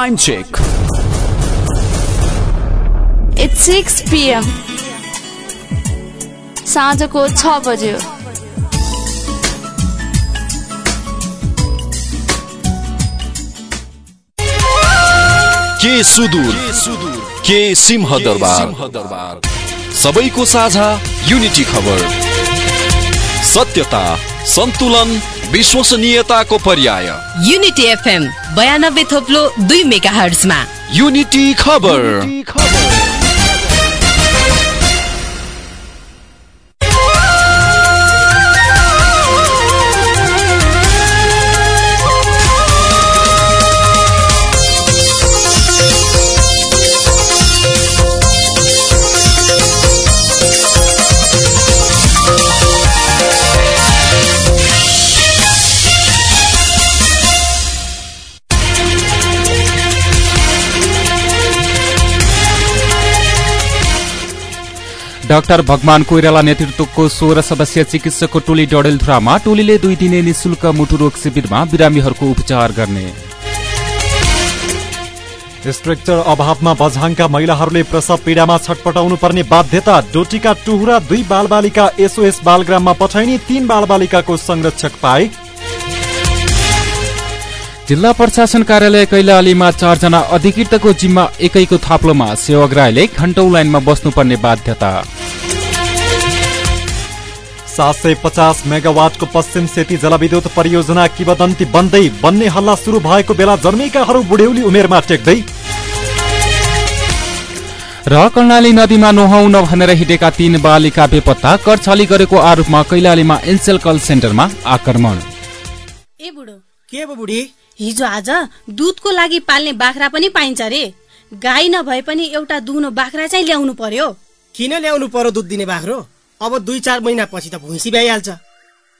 Time check. It's 6 p.m. साँझको छ बज्यो के सुदूर के सिंह दरबार सबैको साझा युनिटी खबर सत्यता सन्तुलन विश्वसनीयताको पर्याय। युनिटी एफएम बयानब्बे थोप्लो दुई मेगा हर्जमा युनिटी खबर। डाक्टर भगवान कोइराला नेतृत्वको सोह्र सदस्यीय चिकित्सकको टोली डडेलधुरामा टोलीले दुई दिने निशुल्क मुटु रोग शिविरमा बिरामीहरूको उपचार गर्ने। स्ट्रक्चर अभावमा बझाङका महिलाहरूले प्रसव पीडामा छटपटाउनु पर्ने बाध्यता डोटीका टुहुरा दुई बालबालिका एसओएस बालग्राममा पठाइने तीन बालबालिकाको संरक्षक पाए। जिल्ला प्रशासन कार्यालय कैलालीमा चारजना अधिकृतको जिम्मा एकैको थाप्लोमा सेवाग्राहीले घण्टौ लाइनमा बस्नुपर्ने बाध्यता। सात सय पचास मेगावाटको पश्चिम सेती जलविद्युत परियोजना किवदन्ती बन्दै बन्ने हल्ला शुरू भएको बेला जन्मेकाहरू बुढ्यौली उमेरमा टेक्दै। र कर्णाली नदीमा नुहाउन भनेर हिँडेका तीन बालिका बेपत्ता करछली गरेको आरोपमा कैलालीमा एनसेल कल सेन्टरमा आक्रमण। ए बुढो। के बुढी? हिजो आज दुधको लागि पाल्ने बाख्रा पनि पाइन्छ रे। गाई नभए पनि एउटा दुनो बाख्रा चाहिँ ल्याउनु पर्यो। किन ल्याउनु पर्यो दुध दिने बाख्रो? अब दुई चार महिनापछि त भैँसी भइहाल्छ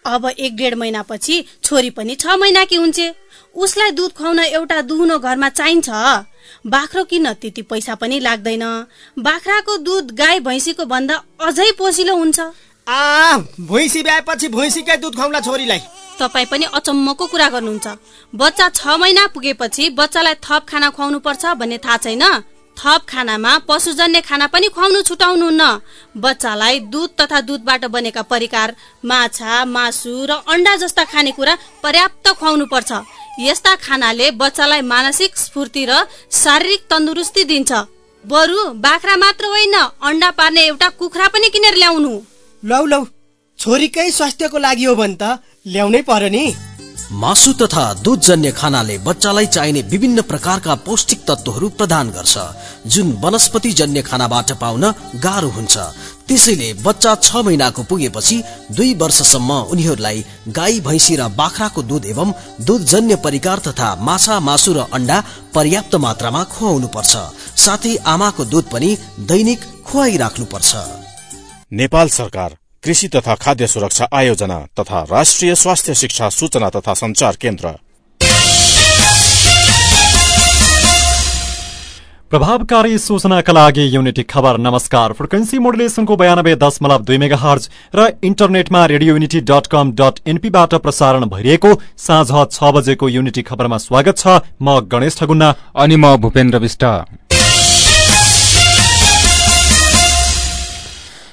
अब एक डेढ महिनापछि छोरी पनि छ महिनाकी हुन्छ। उसलाई दुध खुवाउन एउटा दुहुनो घरमा चाहिन्छ। बाख्रो किन्न त्यति पैसा पनि लाग्दैन। बाख्राको दुध गाई भैँसीको भन्दा अझै पोसिलो हुन्छ। आ भैँसी ब्याएपछि भैँसीकै दुध खुवाउला छोरीलाई। तपाईँ पनि अचम्मको कुरा गर्नुहुन्छ। बच्चा छ महिना पुगेपछि बच्चालाई थप खाना खुवाउनु पर्छ भन्ने थाहा छैन? थप खानामा पशुजन्य खाना पनि खुवाउनु छुटाउनुहुन्न बच्चालाई दुध तथा दुधबाट बनेका परिकार माछा मासु र अन्डा जस्ता खानेकुरा पर्याप्त खुवाउनु पर्छ। यस्ता खानाले बच्चालाई मानसिक स्फूर्ति र शारीरिक तन्दुरुस्ती दिन्छ। बरु बाख्रा मात्र होइन अन्डा पार्ने एउटा कुखुरा पनि किनेर ल्याउनु। लौ लौ छोरीकै स्वास्थ्यको लागि हो भने त। ल्याउनै पर्यो नि। मासु तथा दुधजन्य खानाले बच्चालाई चाहिने विभिन्न प्रकारका पौष्टिक तत्वहरू प्रदान गर्छ जुन वनस्पति जन्य खानाबाट पाउन गाह्रो हुन्छ। त्यसैले बच्चा छ महिनाको पुगेपछि दुई वर्षसम्म उनीहरूलाई गाई भैँसी र बाख्राको दुध एवं दुधजन्य परिकार तथा माछा मासु र अन्डा पर्याप्त मात्रामा खुवाउनु पर्छ साथै आमाको दुध पनि दैनिक खुवाइराख्नु पर्छ नेपाल सरकार कृषि तथा खाद्य सुरक्षा आयोजना तथा राष्ट्रिय स्वास्थ्य शिक्षा सूचना तथा संचार केन्द्र। प्रभावकारी सूचनाका लागि युनिटी खबर नमस्कार। फ्रिक्वेन्सी मोडुलेसनको बयानब्बे दशमलव दुई मेगा हर्ज र इन्टरनेटमा radio unity dot com dot एनपीबाट प्रसारण भइरहेको साँझ छ बजेको युनिटी खबरमा स्वागत छ म गणेश ठगुन्ना अनि म भूपेन्द्र विष्ट।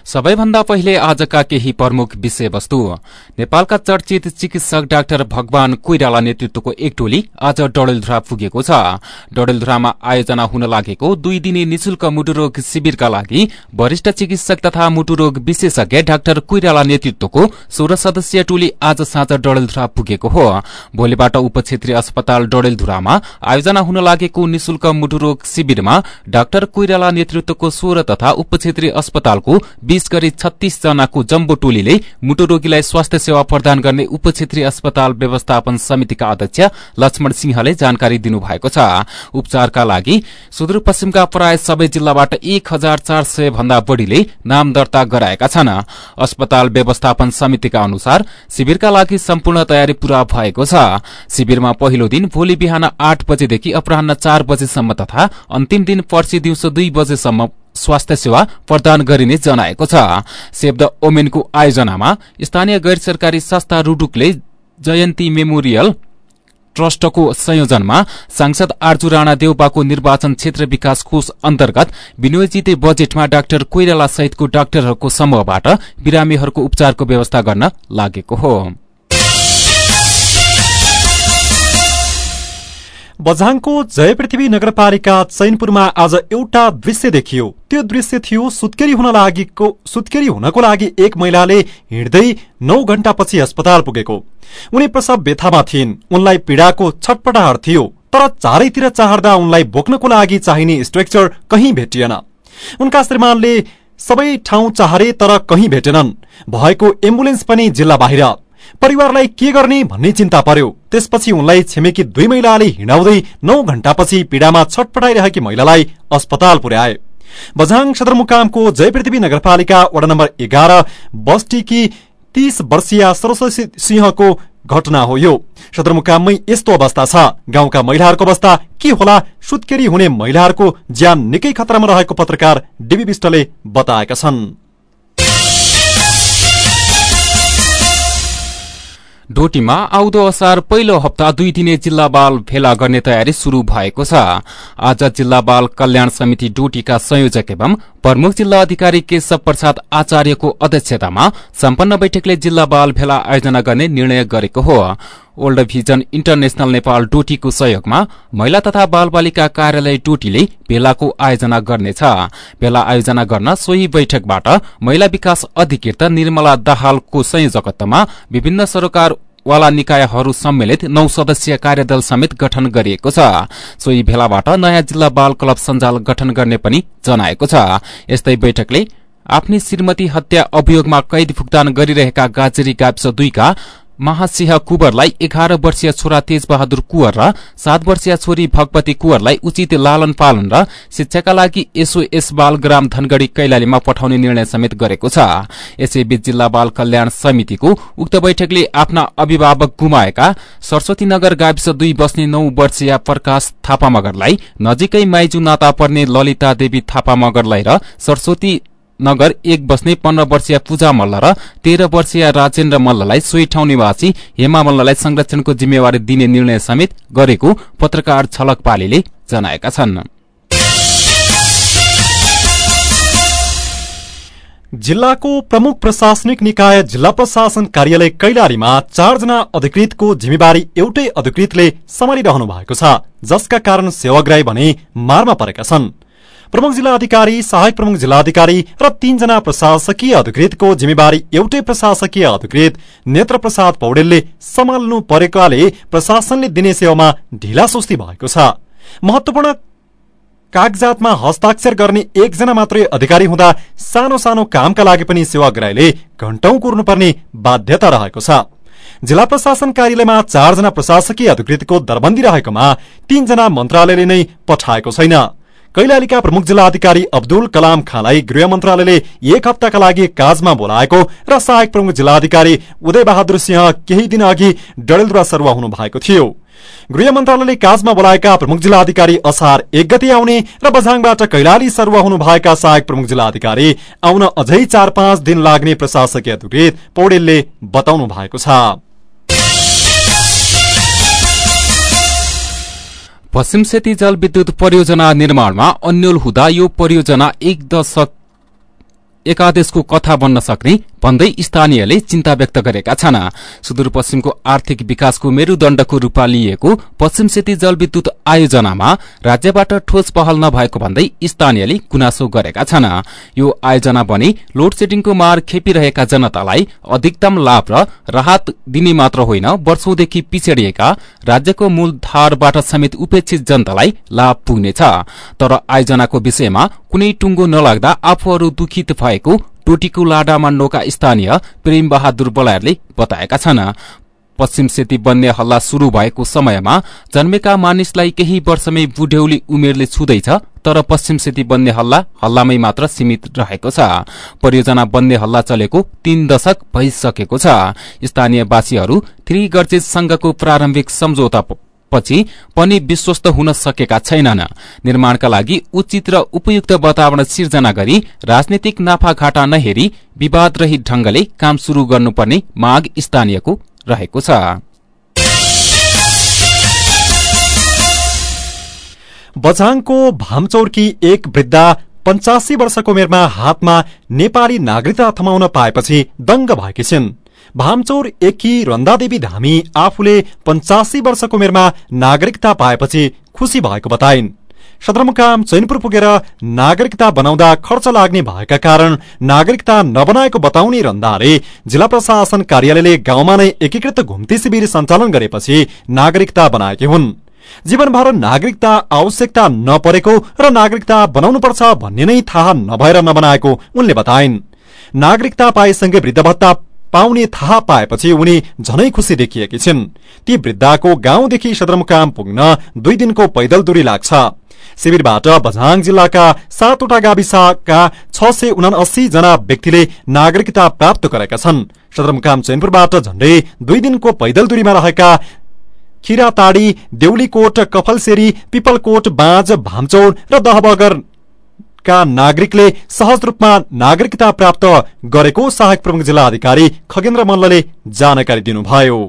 सबैभन्दा पहिले आजका केही प्रमुख विषयवस्तु। नेपालका चर्चित चिकित्सक डाक्टर भगवान कोइराला नेतृत्वको एक टोली आज डडेलधुरा पुगेको छ। डडेलधुरामा आयोजना हुन लागेको दुई दिने निशुल्क मुटुरोग शिविरका लागि वरिष्ठ चिकित्सक तथा मुटुरोग विशेषज्ञ डाक्टर कोइराला नेतृत्वको सोह्र सदस्यीय टोली आज साँझ डडेलधुरा पुगेको हो। भोलिबाट उप क्षेत्रीय अस्पताल डडेलधुरामा आयोजना हुन लागेको निशुल्क मुटुरोग शिविरमा डाक्टर कोइराला नेतृत्वको सोह्र तथा उप क्षेत्रीय अस्पतालको बीस गरी छत्तीस जनाको जम्बो टोलीले मुटु रोगीलाई स्वास्थ्य सेवा प्रदान गर्ने उप क्षेत्रीय अस्पताल व्यवस्थापन समितिका अध्यक्ष लक्ष्मण सिंहले जानकारी दिनुभएको छ। उपचारका लागि सुदूरपश्चिमका प्राय सबै जिल्लाबाट एक हजार चार सय भन्दा बढ़ीले नाम दर्ता गराएका छन्। अस्पताल व्यवस्थापन समितिका अनुसार शिविरका लागि सम्पूर्ण तयारी पूरा भएको छ। शिविरमा पहिलो दिन भोलि बिहान आठ बजेदेखि अपराह चार बजेसम्म तथा अन्तिम दिन पर्सि दिउँसो दुई बजेसम्म स्वास्थ्य सेवा प्रदान गरिने जनाएको छ। सेभ द ओमेनको आयोजनामा स्थानीय गैर सरकारी संस्था रूडुकले जयन्ती मेमोरियल ट्रस्टको संयोजनमा सांसद आर्जु राणा देउपाको निर्वाचन क्षेत्र विकास कोष अन्तर्गत विनियोजित बजेटमा डाक्टर कोइराला सहितको डाक्टरहरूको समूहबाट बिरामीहरूको उपचारको व्यवस्था गर्न लागेको हो। बझाङको जय पृथ्वी नगरपालिका चैनपुरमा आज एउटा दृश्य देखियो। त्यो दृश्य थियो सुत्केरी हुन लागेको सुत्केरी हुनको लागि एक महिलाले हिँड्दै नौ घण्टापछि अस्पताल पुगेको। उनी प्रसव व्यथामा थिइन्। उनलाई पीड़ाको छटपटाहट थियो तर चारैतिर चाहर्दा उनलाई बोक्नको लागि चाहिने स्ट्रक्चर कहीँ भेटिएन। उनका श्रीमानले सबै ठाउँ चाहरे तर कहीँ भेटेनन्। भएको एम्बुलेन्स पनि जिल्ला बाहिर परिवारलाई के गर्ने भन्ने चिन्ता पर्यो। त्यसपछि उनलाई छिमेकी दुई महिलाले हिँडाउँदै नौ घण्टापछि पीड़ामा छटपटाइरहेकी महिलालाई अस्पताल पुर्याए। बझाङ सदरमुकामको जयपृथ्वी नगरपालिका वडा नम्बर एघार बस्टीकी तीस वर्षीय सरस्वती सिंहको घटना हो यो। सदरमुकाममै यस्तो अवस्था छ। गाउँका महिलाहरूको अवस्था के होला? सुत्केरी हुने महिलाहरूको ज्यान निकै खतरामा रहेको पत्रकार डिबी विष्टले बताएका छन्। डोटीमा आउँदो असार पहिलो हप्ता दुई दिने जिल्ला बाल भेला गर्ने तयारी शुरू भएको छ। आज जिल्ला बाल कल्याण समिति डोटीका संयोजक एवं प्रमुख जिल्ला अधिकारी केशव प्रसाद आचार्यको अध्यक्षतामा सम्पन्न बैठकले जिल्ला बाल भेला आयोजना गर्ने निर्णय गरेको हो। ओल्ड भिजन इन्टरनेशनल नेपाल डोटीको सहयोगमा महिला तथा बाल बालिका कार्यालय डोटीले भेलाको आयोजना गर्नेछ। भेला आयोजना गर्न सोही बैठकबाट महिला विकास अधिकृत निर्मला दाहालको संयोजकत्वमा विभिन्न सरकार वाला निकायहरू सम्मिलित नौ सदस्यीय कार्यदल समेत गठन गरिएको छ। सोही भेलाबाट नयाँ जिल्ला बाल क्लब सञ्जाल गठन गर्ने पनि जनाएको छ। यस्तै बैठकले आफ्नी श्रीमती हत्या अभियोगमा कैद भुक्तान गरिरहेका गाजरी गाविस दुईका महासिंह कुवरलाई एघार वर्षीय छोरा तेज बहादुर कुवर र सात वर्षीय छोरी भगवती कुवरलाई उचित लालन पालन र शिक्षाका लागि एसओएस बाल ग्राम धनगढ़ी कैलालीमा पठाउने निर्णय समेत गरेको छ। यसैबीच जिल्ला बाल कल्याण समितिको उक्त बैठकले आफ्ना अभिभावक गुमाएका सरस्वती नगर गाविस दुई बस्ने नौ वर्षीय प्रकाश थापा मगरलाई नजिकै माइजू नाता पर्ने ललिता देवी थापा मगरलाई र सरस्वती नगर एक बस्ने पन्ध्र वर्षीय पूजा मल्ल र तेह्र वर्षीय राजेन्द्र मल्ललाई सोही ठाउँ निवासी हेमा मल्ललाई संरक्षणको जिम्मेवारी दिने निर्णय समेत गरेको पत्रकार छलक पालीले जनाएका छन्। जिल्लाको प्रमुख प्रशासनिक निकाय जिल्ला प्रशासन कार्यालय कैलालीमा चारजना अधिकृतको जिम्मेवारी एउटै अधिकृतले सम्हालिरहनु भएको छ जसका कारण सेवाग्राही भने मारमा परेका छन्। प्रमुख जिल्ला अधिकारी सहायक प्रमुख जिल्ला अधिकारी र तीनजना प्रशासकीय अधिकृतको जिम्मेवारी एउटै प्रशासकीय अधिकृत नेत्र प्रसाद पौडेलले सम्हाल्नु परेकाले प्रशासनले दिने सेवामा ढिलासुस्ती भएको छ। महत्वपूर्ण कागजातमा हस्ताक्षर गर्ने एकजना मात्रै अधिकारी हुँदा सानो सानो कामका लागि पनि सेवाग्राहीले घण्टौं कुर्नुपर्ने बाध्यता रहेको छ। जिल्ला प्रशासन कार्यालयमा चारजना प्रशासकीय अधिकृतको दरबन्दी रहेकोमा तीनजना मन्त्रालयले नै पठाएको छैन। कैलालीका प्रमुख जिल्ला अधिकारी अब्दुल कलाम खाँलाई गृह मन्त्रालयले एक हप्ताका लागि काजमा बोलाएको र सहायक प्रमुख जिल्ला अधिकारी उदय बहादुर सिंह केही दिन अघि डडेलधुरा सरुवा हुनु भएको थियो। गृह मन्त्रालयले काजमा बोलाएका प्रमुख जिल्ला अधिकारी असार एक गति आउने र बझाङबाट कैलाली सरुवा हुनु भएका सहायक प्रमुख जिल्ला अधिकारी आउन अझै चार पाँच दिन लाग्ने प्रशासकीय अधिकृत पौडेलले बताउनु भएको छ। पश्चिम सेती जलविद्युत परियोजना निर्माणमा अन्यल हुँदा यो परियोजना एक दशक एकादेशको कथा बन्न सक्ने भन्दै स्थानीयले चिन्ता व्यक्त गरेका छन्। सुदूरपश्चिमको आर्थिक विकासको मेरूदण्डको रूपमा लिएको पश्चिम सेती जलविद्युत आयोजनामा राज्यबाट ठोस पहल नभएको भन्दै स्थानीयले गुनासो गरेका छन्। यो आयोजना भने लोड सेडिङको मार खेपिरहेका जनतालाई अधिकतम लाभ र राहत दिने मात्र होइन वर्षौंदेखि पिछडिएका राज्यको मूलधारबाट समेत उपेक्षित जनतालाई लाभ पुग्नेछ। तर आयोजनाको विषयमा कुनै टुङ्गो नलाग्दा आफूहरू दुखित भएको टोटीको लाडामा नोका स्थानीय प्रेम बहादुर बलायरले बताएका छन्। पश्चिम सेती बन्ने हल्ला शुरू भएको समयमा जन्मेका मानिसलाई केही वर्षमै बुढ्यौली उमेरले छुँदैछ तर पश्चिम सेती बन्ने हल्ला हल्लामै मात्र सीमित रहेको छ। परियोजना बन्ने हल्ला चलेको तीन दशक भइसकेको छ। स्थानीयवासीहरू थ्री गर्जेस संघको प्रारम्भिक सम्झौता पछि पनि विश्वस्त हुन सकेका छैनन्। निर्माणका लागि उचित र उपयुक्त वातावरण सिर्जना गरी राजनीतिक नाफाघाटा नहेरी विवादरहित ढंगले काम शुरू गर्नुपर्ने माग स्थानीयको रहेको छ। बझाङको भामचौरकी एक वृद्धा पञ्चासी वर्षको उमेरमा हातमा नेपाली नागरिकता थमाउन पाएपछि दङ्ग भएकी छिन्। भामचौर एकी रन्दादेवी धामी आफूले पञ्चासी वर्षको उमेरमा नागरिकता पाएपछि खुशी भएको बताइन्। सदरमुकाम चैनपुर पुगेर नागरिकता बनाउँदा खर्च लाग्ने भएका कारण नागरिकता नबनाएको बताउने रन्दाले जिल्ला प्रशासन कार्यालयले गाउँमा नै एकीकृत घुम्ती शिविर सञ्चालन गरेपछि नागरिकता बनाएकी हुन्। जीवनभर नागरिकता आवश्यकता नपरेको र नागरिकता बनाउनुपर्छ भन्ने नै थाहा नभएर नबनाएको उनले बताइन्। नागरिकता पाएसँगै वृद्ध भत्ता पाउने थाहा पाएपछि उनी झनै खुसी देखिएकी छिन्। ती वृद्धाको गाउँदेखि सदरमुकाम पुग्न दुई दिनको पैदल दूरी लाग्छ। शिविरबाट बझाङ जिल्लाका सातवटा गाविसका छ सय उनासी जना व्यक्तिले नागरिकता प्राप्त गरेका छन्। सदरमुकाम चैनपुरबाट झण्डै दुई दिनको पैदल दूरीमा रहेका खिराताडी देउलीकोट कफलसेरी पिपलकोट बाँझ भामचौर र दहबगर का नागरिकले सहज रूपमा नागरिकता प्राप्त गरेको सहायक प्रमुख जिल्ला अधिकारी खगेन्द्र मल्लले जानकारी दिनुभयो।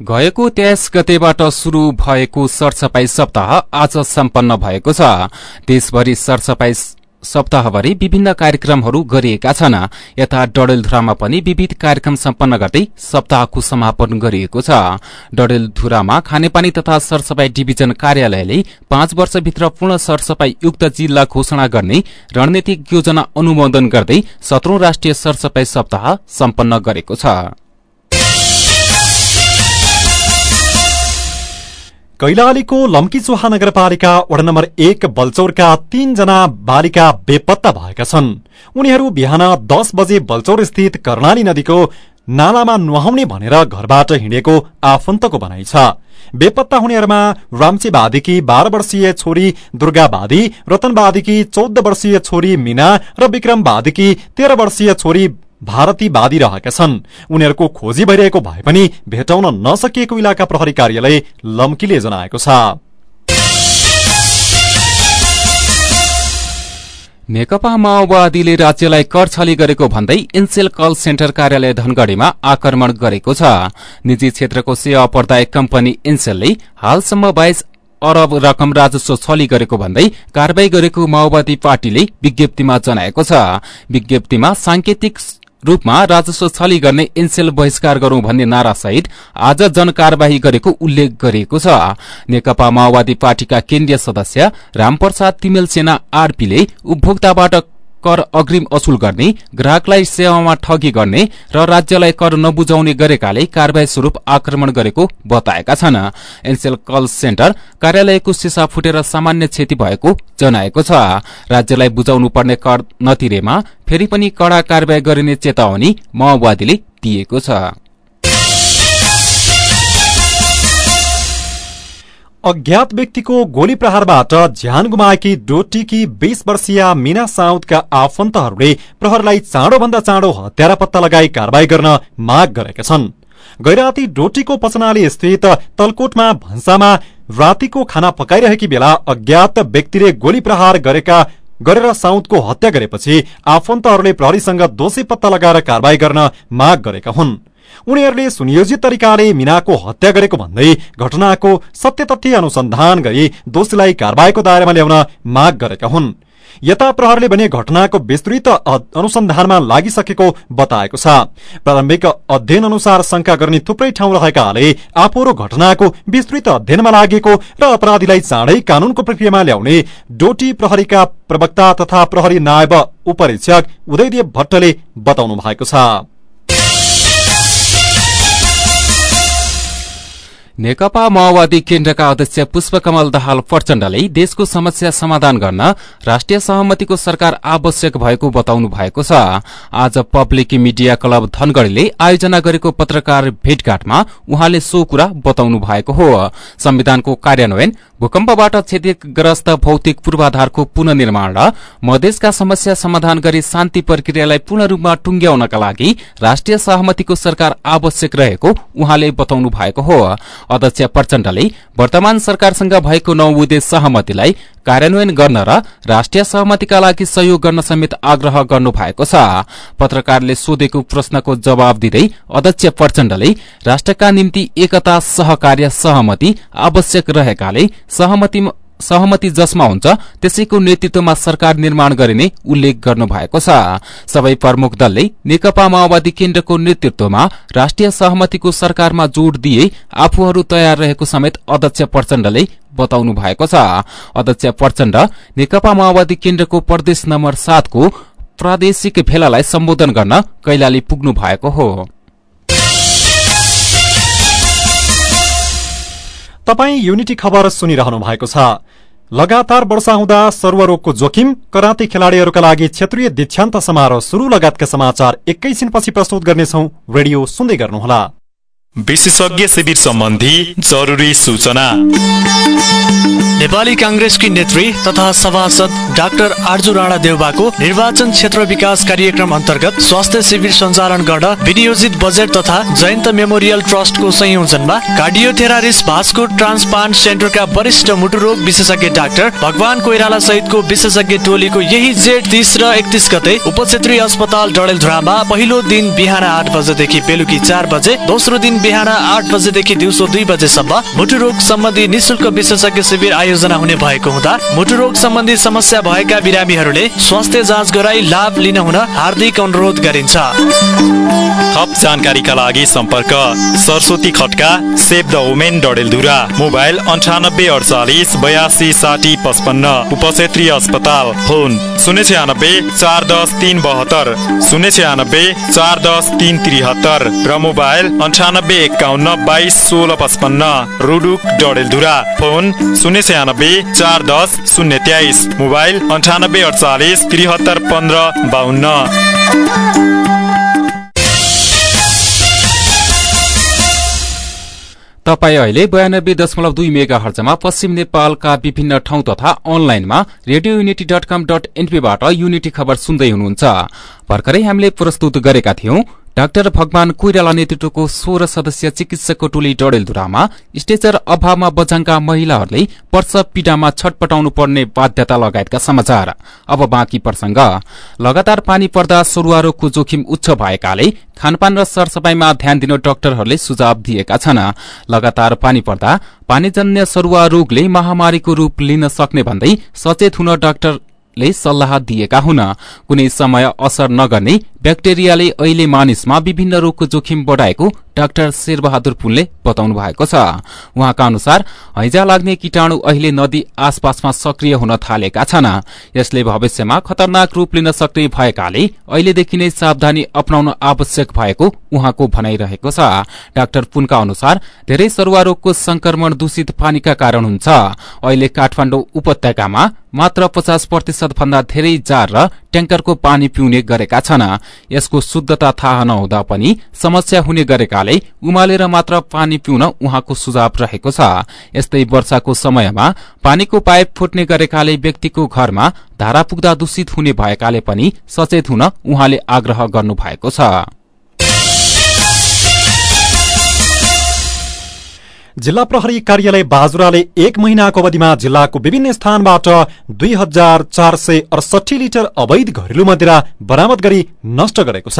गएको तेइस गतेबाट शुरू भएको सरसफाई सप्ताह आज सम्पन्न भएको छ। देशभरि सरसफाई सप्ताहभरि विभिन्न कार्यक्रमहरू गरिएका छन्। यता डडेलधुरामा पनि विविध कार्यक्रम सम्पन्न गर्दै सप्ताहको समापन गरिएको छ। डडेलधुरामा खानेपानी तथा सरसफाई डिभिजन कार्यालयले पाँच वर्षभित्र पूर्ण सरसफाई युक्त जिल्ला घोषणा गर्ने रणनीतिक योजना अनुमोदन गर्दै सत्रौं राष्ट्रिय सरसफाई सप्ताह सम्पन्न गरेको छ। कैलालीको लम्की चोहा नगरपालिका वडा नम्बर एक बलचौरका तीनजना बालिका बेपत्ता भएका छन्। उनीहरू बिहान दस बजे बलचौर स्थित कर्णाली नदीको नालामा नुहाउने भनेर घरबाट हिँडेको आफन्तको भनाइ छ। बेपत्ता हुनेहरूमा रामची बादिकी बाह्र वर्षीय छोरी दुर्गा बादी रतन बादिकी चौध वर्षीय छोरी मीना र विक्रम बादिकी तेह्र वर्षीय छोरी भारती बादी रहेका छन्। उनीहरूको खोजी भइरहेको भए पनि भेटाउन नसकिएको इलाका प्रहरी कार्यालय लम्कीले जनाएको छ। नेकपा माओवादीले राज्यलाई कर छली गरेको भन्दै इन्सेल कल सेन्टर कार्यालय धनगढ़ीमा आक्रमण गरेको छ। निजी क्षेत्रको सेवा प्रदायक कम्पनी इन्सेलले हालसम्म बाइस अरब रकम राजस्व छली गरेको भन्दै कार्यवाही गरेको माओवादी पार्टीले विज्ञप्तिमा जनाएको छ। विज्ञप्तिमा सांकेतिक रूपमा राजस्व छली गर्ने इन्सेल बहिष्कार गरौं भन्ने नारासहित आज जनकार्वाही गरेको उल्लेख गरिएको छ। नेकपा माओवादी पार्टीका केन्द्रीय सदस्य रामप्रसाद तिमेल सेना आरपीले उपभोक्ताबाट कर अग्रिम असुल गर्ने ग्राहकलाई सेवामा ठगी गर्ने र राज्यलाई कर नबुझाउने गरेकाले कार्यवाही स्वरूप आक्रमण गरेको बताएका छन्। एनसेल कल सेन्टर कार्यालयको सिसा फुटेर सामान्य क्षति भएको जनाएको छ। राज्यलाई बुझाउनु पर्ने कर नतिरेमा फेरि पनि कड़ा कार्यवाही गरिने चेतावनी माओवादीले दिएको छ। अज्ञात व्यक्तिको गोली प्रहारबाट ज्यान गुमाएकी डोटीकी बीस वर्षीय मीना साउदका आफन्तहरूले प्रहरलाई चाँडोभन्दा चाँडो हत्यारा पत्ता लगाई कारवाही गर्न माग गरेका छन्। गैराती डोटीको पचनाली स्थित तलकोटमा भन्सामा रातिको खाना पकाइरहेकी बेला अज्ञात व्यक्तिले गोली प्रहार गरेका गरेर साउदको हत्या गरेपछि आफन्तहरूले प्रहरीसँग दोषी पत्ता लगाएर कारवाही गर्न माग गरेका हुन्। उनीहरूले सुनियोजित तरिकाले मिनाको हत्या गरेको भन्दै घटनाको सत्य तथ्य अनुसन्धान गरी दोषीलाई कारवाहीको दायरामा ल्याउन माग गरेका हुन्। यता प्रहरले भने घटनाको विस्तृत अनुसन्धानमा लागिसकेको बताएको छ। प्रारम्भिक अध्ययन अनुसार शंका गर्ने थुप्रै ठाउँ रहेकाले आफूरो घटनाको विस्तृत अध्ययनमा लागेको र अपराधीलाई चाँडै कानूनको प्रक्रियामा ल्याउने डोटी प्रहरीका प्रवक्ता तथा प्रहरी नायब उपरीक्षक उदयदेव भट्टले बताउनु भएको छ। नेकपा माओवादी केन्द्रका अध्यक्ष पुष्पकमल दाहाल प्रचण्डले देशको समस्या समाधान गर्न राष्ट्रिय सहमतिको सरकार आवश्यक भएको बताउनु भएको छ। आज पब्लिक मिडिया क्लब धनगढ़ीले आयोजना गरेको पत्रकार भेटघाटमा उहाँले सो कुरा बताउनु भएको हो। संविधानको कार्यान्वयन भूकम्पबाट क्षतिग्रस्त भौतिक पूर्वाधारको पुननिर्माण र मधेसका समस्या समाधान गरी शान्ति प्रक्रियालाई पूर्ण रूपमा टुंग्याउनका लागि राष्ट्रिय सहमतिको सरकार आवश्यक रहेको उहाँले बताउनु भएको हो। अध्यक्ष प्रचण्डले वर्तमान सरकारसँग भएको नौ सहमतिलाई कार्यान्वयन गर्न र राष्ट्रिय सहमतिका लागि सहयोग गर्न समेत आग्रह गर्नु भएको छ। पत्रकारले सोधेको प्रश्नको जवाब दिँदै अध्यक्ष प्रचण्डले राष्ट्रका निम्ति एकता सहकार्य सहमति आवश्यक रहेकाले सहमति सहमति जसमा हुन्छ त्यसैको नेतृत्वमा सरकार निर्माण गरिने उल्लेख गर्नु भएको छ। सबै प्रमुख दलले नेकपा माओवादी केन्द्रको नेतृत्वमा राष्ट्रिय सहमतिको सरकारमा जोड़ दिए आफूहरू तयार रहेको समेत अध्यक्ष प्रचण्डले बताउनु भएको छ। अध्यक्ष प्रचण्ड नेकपा माओवादी केन्द्रको प्रदेश नम्बर सातको प्रादेशिक भेलालाई सम्बोधन गर्न कैलाली पुग्नु भएको हो। तपाईँ युनिटी खबर सुनिरहनु भएको छ। लगातार वर्षा हुँदा सर्वरोगको जोखिम कराते खेलाड़ीहरूका लागि क्षेत्रीय दीक्षान्त समारोह शुरू लगायतका समाचार एकैछिनपछि प्रस्तुत गर्नेछौ। रेडियो सुन्दै गर्नुहोला। विशेषज्ञ शिविर सम्बन्धी जरुरी सूचना। नेपाली कांग्रेसकी नेत्री तथा सभासद डाक्टर आर्जु राणा देउबाको निर्वाचन क्षेत्र विकास कार्यक्रम अन्तर्गत स्वास्थ्य शिविर सञ्चालन गर्न विनियोजित बजेट तथा जयन्त मेमोरियल ट्रस्टको संयोजनमा कार्डियोथेरारिस भास्को ट्रान्सप्लान्ट सेन्टरका वरिष्ठ मुटुरोग विशेषज्ञ डाक्टर भगवान कोइराला सहितको विशेषज्ञ टोलीको यही जेठ तीस र एकतिस गते उपक्षेत्रीय अस्पताल डडेलधुरामा पहिलो दिन बिहान आठ बजेदेखि बेलुकी चार बजे दोस्रो दिन बिहान आठ बजेदेखि दिउँसो दुई बजेसम्म मुटुरोग सम्बन्धी निशुल्क विशेषज्ञ शिविर आयोजना हुने भएको हुँदा मुटुरोग सम्बन्धी समस्या भएका बिरामीहरूले स्वास्थ्य जाँच गराई लाभ लिन हुन हार्दिक अनुरोध गरिन्छ। थप जानकारीका लागि सम्पर्क Saraswati Khadka save the women Dadeldhura. Mobile अन्ठानब्बे अडचालिस बयासी साठी पचपन्न। उपक्षेत्रीय अस्पताल फोन शून्य छ्यानब्बे चार दस तिन बहत्तर। शून्य छ्यानब्बे चार दस तिन त्रिहत्तर। र मोबाइल अन्ठानब्बे एकाउन्न बाइस सोह्र पचपन्न रुडुक डडेलधुरा फोन शून्य छ्यानब्बे चार दस शून्य तेइस मोबाइल अन्ठानब्बे अडचालिस त्रिहत्तर पन्ध्र बाहन्न तपाई अहिले बयानब्बे दशमलव दुई मेगा हर्जमा पश्चिम नेपालका विभिन्न ठाउँ तथा अनलाइनमा radio unity dot com dot एनपीबाट unity खबर सुन्दै हुनुहुन्छ। भर्खरै हामीले प्रस्तुत गरेका थियौं डाक्टर भगवान कोइराला नेतृत्वको सोह्र सदस्यीय चिकित्सकको टोली डडेलधुरामा स्टेचर अभावमा बझाङका महिलाहरूले वर्ष पीडामा छटपटाउनु पर्ने बाध्यता लगायतका समाचार। अब बाँकी प्रसंग लगातार पानी पर्दा सरुवा रोगको जोखिम उच्च भएकाले खानपान र सरसफाईमा ध्यान दिन डाक्टरहरूले सुझाव दिएका छन्। लगातार पानी पर्दा पानीजन्य सरुवा रोगले महामारीको रूप लिन सक्ने भन्दै सचेत हुन डाक्टर सल्लाह दिएका हुन्। कुनै समय असर नगर्ने ब्याक्टेरियाले अहिले मानिसमा विभिन्न रोगको जोखिम बढ़ाएको डाक्टर शेरबहादुर पुनले बताउनु भएको छ। उहाँका अनुसार हैजा लाग्ने कीटाणु अहिले नदी आसपासमा सक्रिय हुन थालेका छन्। यसले भविष्यमा खतरनाक रूप लिन सक्ने भएकाले अहिलेदेखि नै सावधानी अपनाउन आवश्यक भएको उहाँको भनाइरहेको छ। डाक्टर पुनका अनुसार धेरै सरुवा रोगको संक्रमण दूषित पानीका कारण हुन्छ। अहिले काठमाडौँ उपत्यकामा मात्र पचास प्रतिशत भन्दा धेरै जार र ट्याङ्करको पानी पिउने गरेका छन्। यसको शुद्धता थाहा नहुँदा पनि समस्या हुने गरेकाले उमालेर मात्र पानी पिउन उहाँको सुझाव रहेको छ। यस्तै वर्षाको समयमा पानीको पाइप फुट्ने गरेकाले व्यक्तिको घरमा धारा पुग्दा दूषित हुने भएकाले पनि सचेत हुन उहाँले आग्रह गर्नु भएको छ। जिल्ला प्रहरी कार्यालय बाजुराले एक महिनाको अवधिमा जिल्लाको विभिन्न स्थानबाट दुई हजार चार सय अडसठी लिटर अवैध घरेलु मदिरा बरामद गरी नष्ट गरेको छ।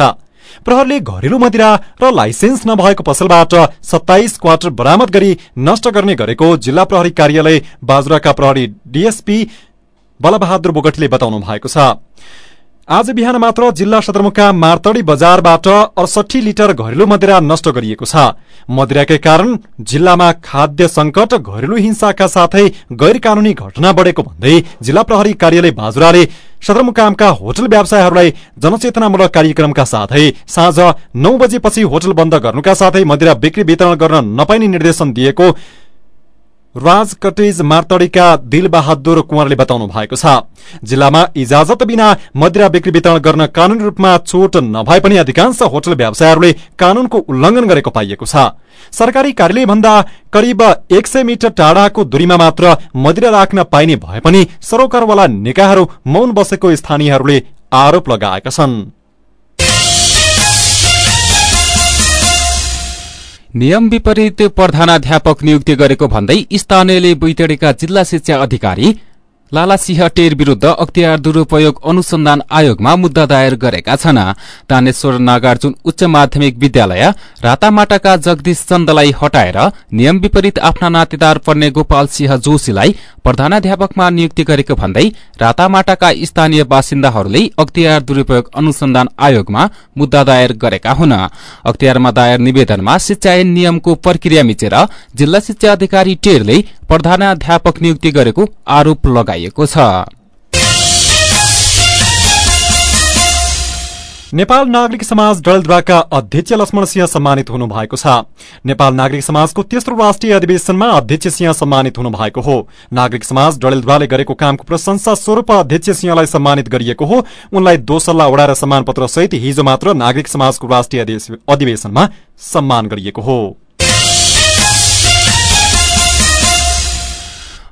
प्रहरले घरेलु मदिरा र लाइसेन्स नभएको पसलबाट सत्ताइस क्वार्टर बरामद गरी नष्ट गर्ने गरेको जिल्ला प्रहरी कार्यालय बाजुराका प्रहरी डीएसपी बलबहादुर बोगटीले बताउनु भएको छ। आज बिहान मात्र जिल्ला सदरमुकाम मार्तडी बजारबाट अडसठी लिटर घरेलु मदिरा नष्ट गरिएको छ। मदिराकै कारण जिल्लामा खाद्य संकट घरेलु हिंसाका साथै गैर कानूनी घटना बढेको भन्दै जिल्ला प्रहरी कार्यालय बाजुराले सदरमुकामका होटल व्यवसायहरूलाई जनचेतनामूलक कार्यक्रमका साथै साँझ नौ बजेपछि होटल बन्द गर्नुका साथै मदिरा बिक्री वितरण गर्न नपाइने निर्देशन दिएको राज कटेज मार्तडीका दिलबहादुर कुँवरले बताउनु भएको छ। जिल्लामा इजाजत बिना मदिरा बिक्री वितरण गर्न कानूनी रूपमा छुट नभए पनि अधिकांश होटल व्यवसायहरूले कानूनको उल्लंघन गरेको पाइएको छ। सरकारी कार्यालय भन्दा करिब एक सय मिटर टाढाको दूरीमा मात्र मदिरा राख्न पाइने भए पनि सरोकारवाला निकायहरू मौन बसेको स्थानीयहरूले आरोप लगाएका छन्। नियम विपरीत प्रधानाध्यापक नियुक्ति गरेको भन्दै स्थानीयले बैतडीका जिल्ला शिक्षा अधिकारी लाला सिंह टेर विरूद्ध अख्तियार दुरूपयोग अनुसन्धान आयोगमा मुद्दा दायर गरेका छन्। तानेश्वर नागार्जुन उच्च माध्यमिक विद्यालय रातामाटाका जगदीश चन्दलाई हटाएर नियम विपरीत आफ्ना नातेदार पर्ने गोपाल सिंह जोशीलाई प्रधानाध्यापकमा नियुक्ति गरेको भन्दै रातामाटाका स्थानीय बासिन्दाहरूले अख्तियार दुरूपयोग अनुसन्धान आयोगमा मुद्दा दायर गरेका हुन्। अख्तियारमा दायर निवेदनमा शिक्षा नियमको प्रक्रिया मिचेर जिल्ला शिक्षा अधिकारी टेरले प्रधानाध्यापक नियुक्ति गरेको आरोप लगाइएको छ। नेपाल नागरिक समाज डलद्वाका अध्यक्ष लक्ष्मण सिंह सम्मानित हुनु भएको छ। नेपाल नागरिक समाजको तेस्रो राष्ट्रिय अधिवेशनमा अध्यक्ष सिंह सम्मानित हुनु भएको हो। नागरिक समाज डडेलद्वाले गरेको कामको प्रशंसा स्वरूप अध्यक्ष सिंहलाई सम्मानित गरिएको हो। उनलाई दोसल्ला ओडा र सम्मान पत्र सहित हिजो मात्र नागरिक समाजको राष्ट्रिय अधिवेशनमा सम्मान गरिएको हो।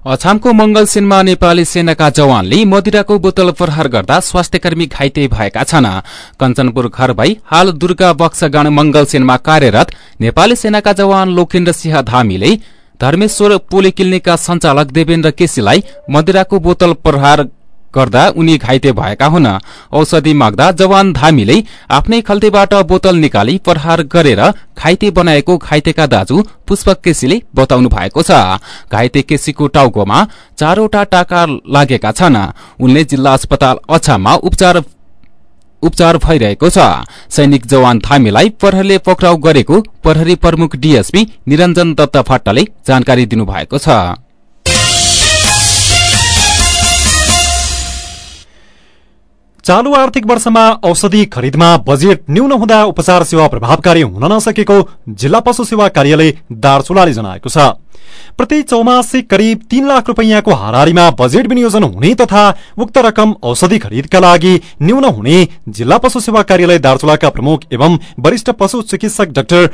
अछामको मंगलसेनमा नेपाली सेनाका जवानले मदिराको बोतल प्रहार गर्दा स्वास्थ्यकर्मी घाइते भएका छन्। कञ्चनपुर घर भई हाल दुर्गा बक्सगण मंगलसेनमा कार्यरत नेपाली सेनाका जवान लोकेन्द्र सिंह धामीले धर्मेश्वर पोलिक्लिनिकका संचालक देवेन्द्र केसीलाई मदिराको बोतल प्रहार गर्दा उनी घाइते भएका हुन् औषधि माग्दा जवान धामीले आफ्नै खल्तीबाट बोतल निकाली प्रहार गरेर घाइते बनाएको घाइतेका दाजु पुष्पक केसीले बताउनु भएको छ। घाइते केसीको टाउकोमा चारवटा टाका लागेका छन्। उनले जिल्ला अस्पताल अछाममा उपचार उपचार भइरहेको छ। सैनिक जवान धामीलाई प्रहरीले पक्राउ गरेको प्रहरी प्रमुख डीएसपी निरञ्जन दत्त भट्टले जानकारी दिनुभएको छ। चालू आर्थिक वर्षमा औषधि खरिदमा बजेट न्यून हुँदा उपचार सेवा प्रभावकारी हुन नसकेको जिल्ला पशु सेवा कार्यालय दार्चुलाले जनाएको छ। प्रति चौमासिक करिब तीन लाख रुपियाँको हारारीमा बजेट विनियोजन हुने तथा उक्त रकम औषधि खरिदका लागि न्यून हुने जिल्ला पशु सेवा कार्यालय दार्चुलाका प्रमुख एवं वरिष्ठ पशु चिकित्सक डाक्टर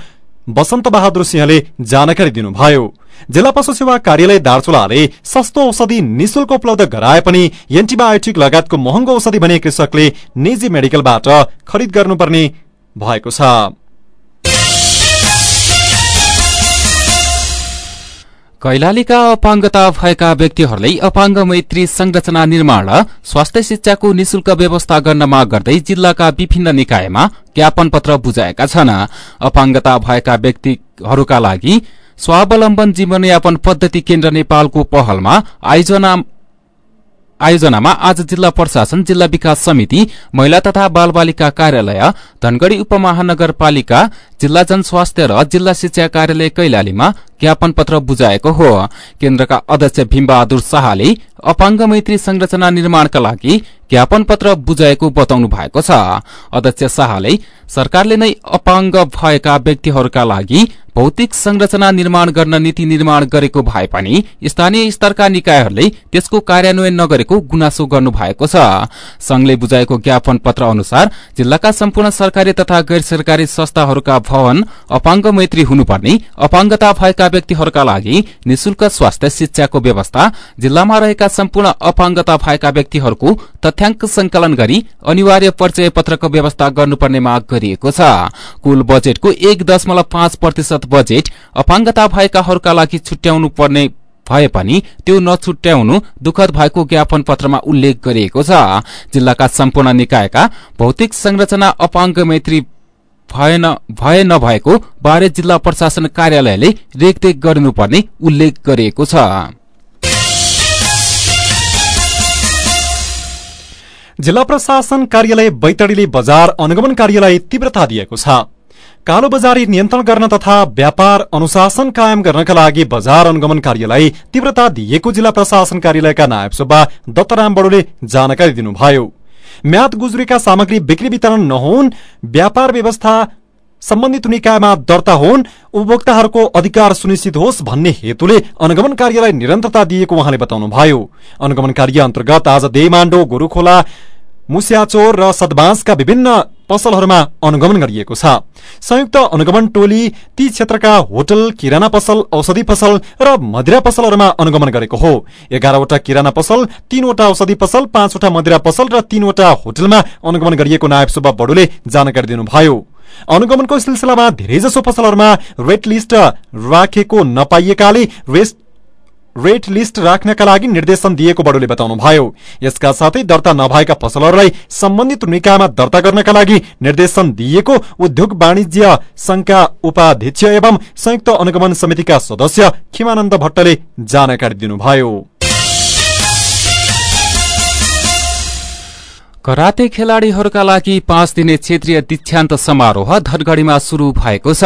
वसन्त बहादुर सिंहले जानकारी दिनुभयो। जिल्ला पशु सेवा कार्यालय दार्चुलाले सस्तो औषधि निशुल्क उपलब्ध गराए पनि एन्टिबायोटिक लगायतको महँगो औषधि भने कृषकले निजी मेडिकलबाट खरिद गर्नुपर्ने भएको छ। कैलालीका अपाङ्गता भएका व्यक्तिहरूले अपाङ्ग मैत्री संरचना निर्माण र स्वास्थ्य शिक्षाको निशुल्क व्यवस्था गर्न माग गर्दै जिल्लाका विभिन्न निकायमा ज्ञापन पत्र बुझाएका छन्। अपाङ्गता भएका व्यक्तिहरूका लागि स्वावलम्बन जीवनयापन पद्धति केन्द्र नेपालको पहलमा आयोजना आयोजनामा आज जिल्ला प्रशासन जिल्ला विकास समिति महिला तथा बाल बालिका कार्यालय धनगढ़ी उपमहानगरपालिका जिल्ला जनस्वास्थ्य र जिल्ला शिक्षा कार्यालय कैलालीमा ज्ञापन पत्र बुझाएको हो। केन्द्रका अध्यक्ष भीमबहादुर शाहले अपाङ्ग मैत्री संरचना निर्माणका लागि ज्ञापन पत्र बुझाएको बताउनु भएको छ। अध्यक्ष शाहले सरकारले नै अपाङ्ग भएका व्यक्तिहरूका लागि भौतिक संरचना निर्माण गर्न नीति निर्माण गरेको भए पनि स्थानीय स्तरका निकायहरूले त्यसको कार्यान्वयन नगरेको गुनासो गर्नु भएको छ। संघले बुझाएको ज्ञापन पत्र अनुसार जिल्लाका सम्पूर्ण सरकारी तथा गैर सरकारी संस्थाहरूका भवन अपाङ्ग मैत्री हुनुपर्ने अपाङ्गता भएका व्यक्तिहरूका लागि निशुल्क स्वास्थ्य शिक्षाको व्यवस्था जिल्लामा रहेका सम्पूर्ण अपाङ्गता भएका व्यक्तिहरूको तथ्याङ्क संकलन गरी अनिवार्य परिचय पत्रको व्यवस्था गर्नुपर्ने माग गरिएको छ। कुल बजेटको एक दशमलव पाँच प्रतिशत बजेट अपाङ्गता भएकाहरूका लागि छुट्याउनु पर्ने भए पनि त्यो नछुट्याउनु दुखद भएको ज्ञापन पत्रमा उल्लेख गरिएको छ। जिल्लाका सम्पूर्ण निकायका भौतिक संरचना अपाङ्ग मैत्री भए नभएको बारे जिल्ला प्रशासन कार्यालयले रेखदेख गर्नुपर्ने उल्लेख गरिएको छ। जिल्ला प्रशासन कार्यालय बैतडीले बजार अनुगमन कार्यलाई तीव्रता दिएको छ। कालो बजारी नियन्त्रण गर्न तथा व्यापार अनुशासन कायम गर्नका लागि बजार अनुगमन कार्यलाई तीव्रता दिएको जिल्ला प्रशासन कार्यालयका नायब सुब्बा दत्तराम बडोले जानकारी दिनुभयो। म्याद गुज्रेका सामग्री बिक्री वितरण नहुन् व्यापार व्यवस्था सम्बन्धित निकायमा दर्ता हुन् उपभोक्ताहरूको अधिकार सुनिश्चित होस् भन्ने हेतुले अनुगमन कार्यलाई निरन्तरता दिएको उहाँले बताउनुभयो। अनुगमन कार्य अन्तर्गत आज देमाण्डो गोरुखोला मुस्याचोर र सदबाँसका विभिन्न पसलहरूमा अनुगमन गरिएको छ। संयुक्त अनुगमन टोली ती क्षेत्रका होटल किराना पसल औषधि पसल र मदिरा पसलहरूमा अनुगमन गरेको हो। एघारवटा किराना पसल तीनवटा औषधि पसल पाँचवटा मदिरा पसल र तीनवटा होटलमा अनुगमन गरिएको नायब सुब्बा बडुले जानकारी दिनुभयो। अनुगमनको सिलसिलामा धेरैजसो पसलहरूमा रेड लिस्ट राखेको नपाइएकाले रेस्ट रेट लिस्ट राख्नका लागि निर्देशन दिएको बडोले बताउनुभयो। यसका साथै दर्ता नभएका पसलहरूलाई सम्बन्धित निकायमा दर्ता गर्नका लागि निर्देशन दिएको उद्योग वाणिज्य संघका उपाध्यक्ष एवं संयुक्त अनुगमन समितिका सदस्य खिमानन्द भट्टले जानकारी दिनुभयो। कराते खेलाड़ीहरूका लागि पाँच दिने क्षेत्रीय दीक्षान्त समारोह धनगढ़ीमा शुरू भएको छ।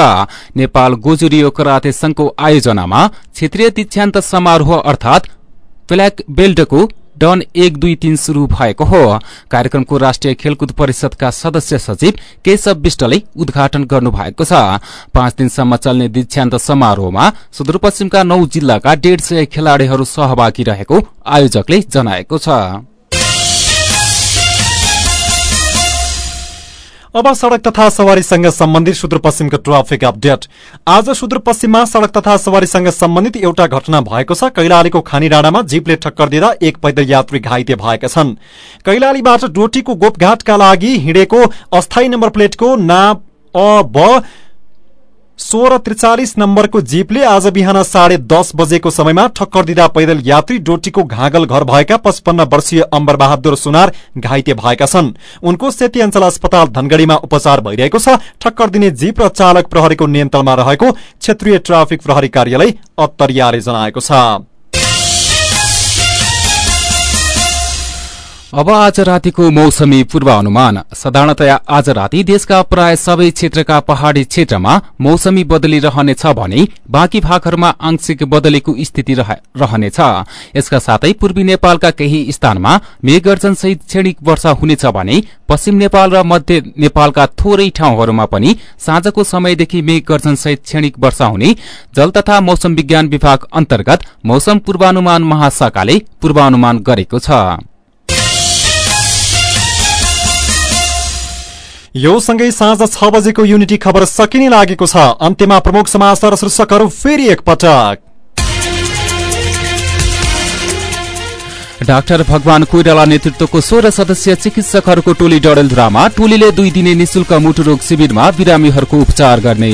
नेपाल गोजुरियो कराते संघको आयोजनामा क्षेत्रीय दीक्षान्त समारोह अर्थात ब्ल्याक बेल्टको डन एक दुई तीन शुरू भएको हो। कार्यक्रमको राष्ट्रिय खेलकुद परिषदका सदस्य सचिव केशव विष्टले उद्घाटन गर्नुभएको छ। पाँच दिनसम्म चल्ने दीक्षान्त समारोहमा सुदूरपश्चिमका नौ जिल्लाका डेढ़ सय खेलाड़ीहरू सहभागी रहेको आयोजकले जनाएको छ। अब सड़क तथा सवारीसँग सम्बन्धित सुदूरपश्चिमको ट्राफिक अपडेट। आज सुदूरपश्चिममा सड़क तथा सवारीसँग सम्बन्धित एउटा घटना भएको छ। कैलालीको खानी डाँडामा जीपले ठक्कर दिँदा एक पैदल यात्री घाइते भएका छन्। कैलालीबाट डोटीको गोपघाटका लागि हिँडेको अस्थायी नम्बर प्लेटको ना सोह्र त्रिचालिस नम्बरको जीपले आज बिहान साढे दस बजेको समयमा ठक्कर दिँदा पैदल यात्री डोटीको घागल घर भएका पचपन्न वर्षीय अम्बर बहादुर सुनार घाइते भएका छन्। उनको सेती अञ्चल अस्पताल धनगढ़ीमा उपचार भइरहेको छ। ठक्कर दिने जीप र चालक प्रहरीको नियन्त्रणमा रहेको क्षेत्रीय ट्राफिक प्रहरी कार्यालय अत्तरियाले जनाएको छ। अब आज रातिको मौसमी पूर्वानुमान। साधारणतया आज राति देशका प्राय सबै क्षेत्रका पहाड़ी क्षेत्रमा मौसमी बदली रहनेछ भने बाँकी भागहरूमा आंशिक बदलीको स्थिति रहनेछ। यसका साथै पूर्वी नेपालका केही स्थानमा मेघगर्जन सहित क्षणिक वर्षा हुनेछ भने पश्चिम नेपाल र मध्य नेपालका थोरै ठाउँहरूमा पनि साँझको समयदेखि मेघगर्जन सहित क्षणिक वर्षा हुने जल तथा मौसम विज्ञान विभाग अन्तर्गत मौसम पूर्वानुमान महाशाखाले पूर्वानुमान गरेको छ। यो सँगै साँझ छ बजेको युनिटी खबर सकिने लागेको छ। अन्त्यमा प्रमुख समाचार शीर्षकहरू फेरि एकपटक। डाक्टर भगवान कोइराला नेतृत्वको सोह्र सदस्यीय चिकित्सकहरूको टोली डडेलधुरामा टोलीले दुई दिने निशुल्क मुटुरोग शिविरमा बिरामीहरूको उपचार गर्ने।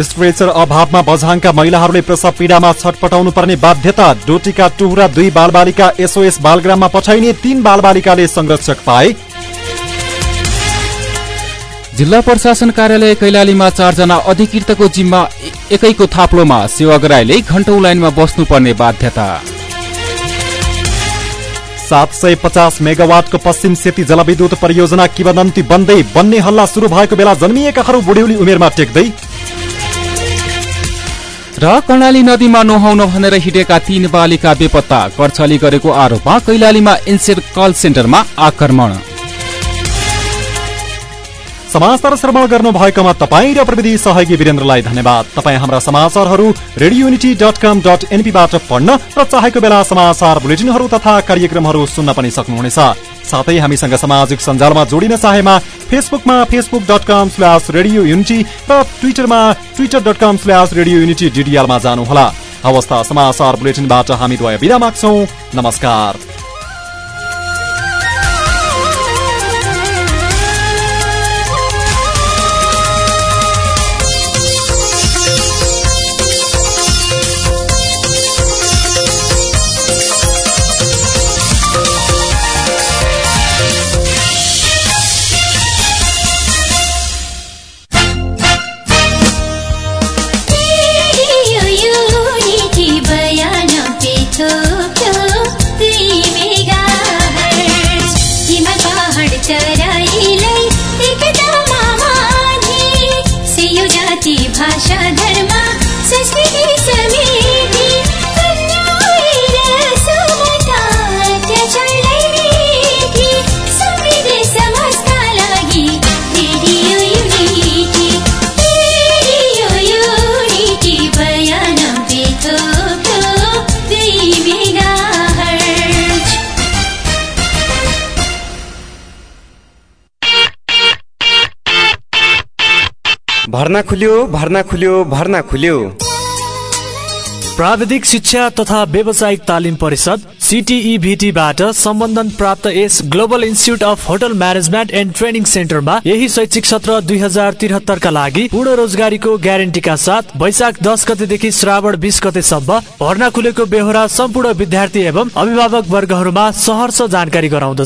स्ट्रेचर अभावमा बझाङका महिलाहरूले प्रसव पीड़ामा छटपटाउनु पर्ने बाध्यता डोटीका टुहुरा दुई बालबालिका एसओएस बालग्राममा पठाइने तीन बालबालिकाले संरक्षक पाए। जिल्ला प्रशासन कार्यालय कैलालीमा चारजना अधिकृतको जिम्मा एकैको थाप्लोमा सेवाग्राहीले घण्टौ लाइनमा बस्नुपर्ने बाध्यता। सात सय पचास मेगावाटको पश्चिम सेती जलविद्युत परियोजना किवदन्ती बन्दै बन्ने हल्ला शुरू भएको बेला जन्मिएकाहरू बुढ्यौली उमेरमा टेक्दै। र कर्णाली नदीमा नुहाउन भनेर हिँडेका तीन बालिका बेपत्ता कर्छली गरेको आरोपमा कैलालीमा इन्सेर कल सेन्टरमा आक्रमण। समाचार श्रवण गर्नु भएकोमा तपाईँ र प्रविधि सहयोगी वीरेन्द्रलाई धन्यवाद। तपाईँ हाम्रा समाचारहरू radio unity dot com dot एनपीबाट पढ्न र चाहेको बेला समाचार बुलेटिनहरू तथा कार्यक्रमहरू सुन्न पनि सक्नुहुनेछ। साथै हामीसँग सामाजिक सञ्जालमा जोडिन चाहेमा फेसबुकमा Facebook dot com slash radio unity र ट्विटरमा Twitter dot com slash radio unity डिडिएलमा जानुहोला। अवस्था समाचार बुलेटिनबाट हामी द्वय विदा माग्छौ। नमस्कार। भर्ना खुल्यो भर्ना खुल्यो भर्ना खुल्यो। प्राविधिक शिक्षा तथा व्यावसायिक तालिम परिषद सिटिईभिटीबाट सम्बन्धन प्राप्त यस global institute of hotel management and training सेन्टरमा यही शैक्षिक सत्र दुई हजार त्रिहत्तरका लागि पूर्ण रोजगारीको ग्यारेन्टीका साथ वैशाख दस गतेदेखि श्रावण बिस गतेसम्म भर्ना खुलेको बेहोरा सम्पूर्ण विद्यार्थी एवं अभिभावक वर्गहरूमा सहर्ष जानकारी गराउँदछ।